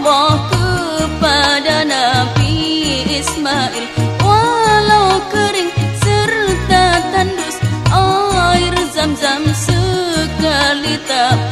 Allah kepada Nabi Ismail. Walau kering serta tandus air zam-zam sekali tak